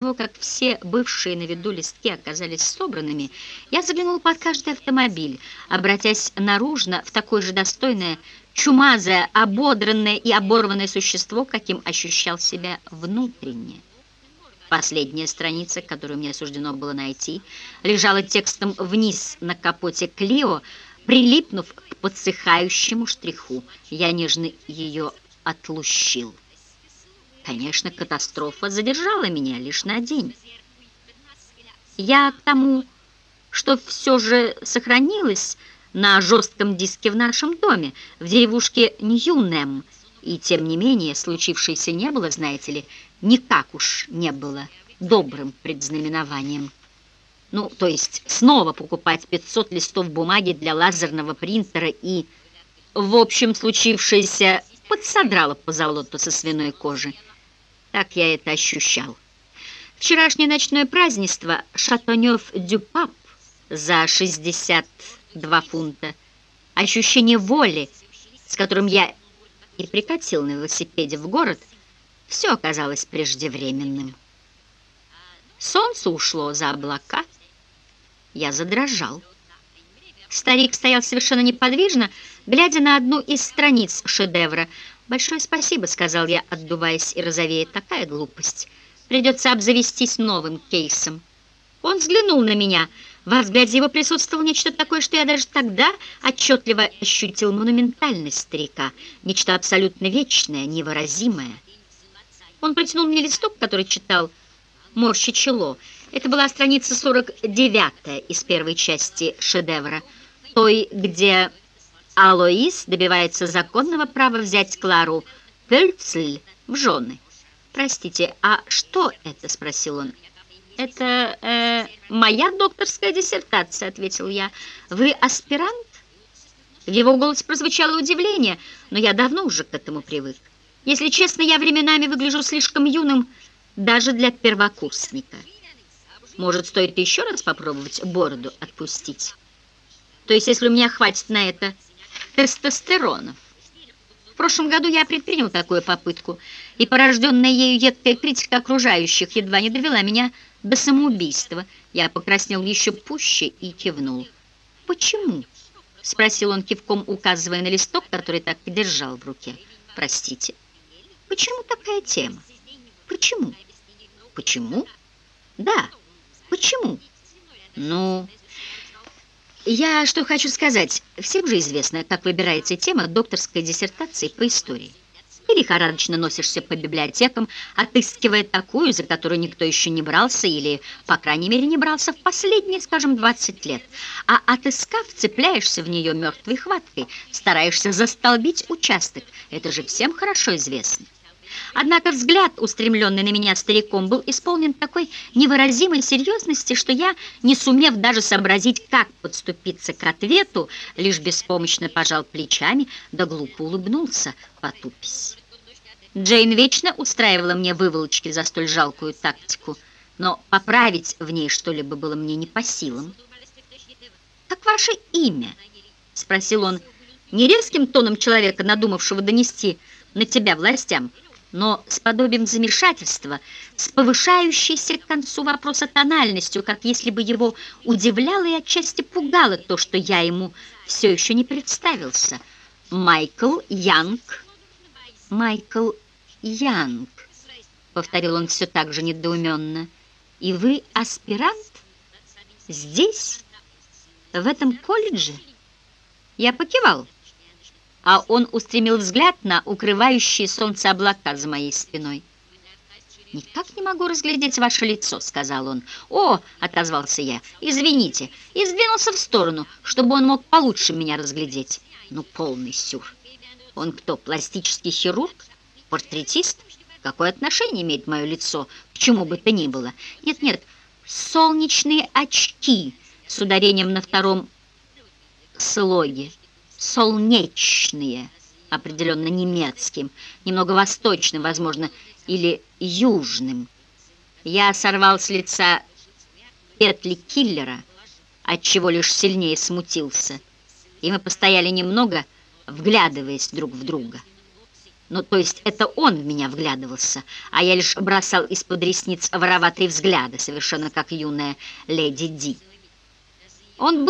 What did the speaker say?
того, как все бывшие на виду листки оказались собранными, я заглянул под каждый автомобиль, обратясь наружно в такое же достойное, чумазое, ободранное и оборванное существо, каким ощущал себя внутренне. Последняя страница, которую мне суждено было найти, лежала текстом вниз на капоте Клио, прилипнув к подсыхающему штриху. Я нежно ее отлущил. Конечно, катастрофа задержала меня лишь на день. Я к тому, что все же сохранилось на жестком диске в нашем доме, в деревушке Ньюнем, и тем не менее случившееся не было, знаете ли, никак уж не было добрым предзнаменованием. Ну, то есть снова покупать 500 листов бумаги для лазерного принтера и, в общем, случившееся подсодрало по золоту со свиной кожи. Так я это ощущал. Вчерашнее ночное празднество «Шатонёв-дю-Пап» за 62 фунта. Ощущение воли, с которым я и прикатил на велосипеде в город, все оказалось преждевременным. Солнце ушло за облака. Я задрожал. Старик стоял совершенно неподвижно, глядя на одну из страниц шедевра — «Большое спасибо», — сказал я, отдуваясь и розовея. «Такая глупость. Придется обзавестись новым кейсом». Он взглянул на меня. Во взгляде его присутствовало нечто такое, что я даже тогда отчетливо ощутил монументальность старика. Нечто абсолютно вечное, невыразимое. Он протянул мне листок, который читал «Морщи чело». Это была страница 49 из первой части шедевра, той, где Алоис добивается законного права взять Клару Пельцль в жены. «Простите, а что это?» — спросил он. «Это э, моя докторская диссертация», — ответил я. «Вы аспирант?» В его голосе прозвучало удивление, но я давно уже к этому привык. Если честно, я временами выгляжу слишком юным даже для первокурсника. Может, стоит еще раз попробовать бороду отпустить? То есть, если у меня хватит на это тестостеронов. В прошлом году я предпринял такую попытку, и порожденная ею едкая критика окружающих едва не довела меня до самоубийства. Я покраснел еще пуще и кивнул. «Почему?» — спросил он кивком, указывая на листок, который так и держал в руке. «Простите, почему такая тема? Почему?» «Почему?» «Да, почему?» «Ну...» Я что хочу сказать. Всем же известно, как выбирается тема докторской диссертации по истории. Ты лихорадочно носишься по библиотекам, отыскивая такую, за которую никто еще не брался, или, по крайней мере, не брался в последние, скажем, 20 лет. А отыскав, цепляешься в нее мертвой хваткой, стараешься застолбить участок. Это же всем хорошо известно. Однако взгляд, устремленный на меня стариком, был исполнен такой невыразимой серьезности, что я, не сумев даже сообразить, как подступиться к ответу, лишь беспомощно пожал плечами, да глупо улыбнулся, потупись. Джейн вечно устраивала мне выволочки за столь жалкую тактику, но поправить в ней что-либо было мне не по силам. «Как ваше имя?» — спросил он, не резким тоном человека, надумавшего донести на тебя властям, — но с подобием замешательства, с повышающейся к концу вопроса тональностью, как если бы его удивляло и отчасти пугало то, что я ему все еще не представился. «Майкл Янг». «Майкл Янг», — повторил он все так же недоуменно. «И вы аспирант? Здесь? В этом колледже?» Я покивал а он устремил взгляд на укрывающие солнце облака за моей спиной. «Никак не могу разглядеть ваше лицо», — сказал он. «О!» — отозвался я. «Извините!» И сдвинулся в сторону, чтобы он мог получше меня разглядеть. Ну, полный сюр. Он кто, пластический хирург? Портретист? Какое отношение имеет мое лицо к чему бы то ни было? Нет-нет, солнечные очки с ударением на втором слоге солнечные, определенно немецким, немного восточным, возможно, или южным. Я сорвал с лица петли киллера, отчего лишь сильнее смутился, и мы постояли немного, вглядываясь друг в друга. Ну, то есть это он в меня вглядывался, а я лишь бросал из-под ресниц вороватые взгляды, совершенно как юная леди Ди. Он был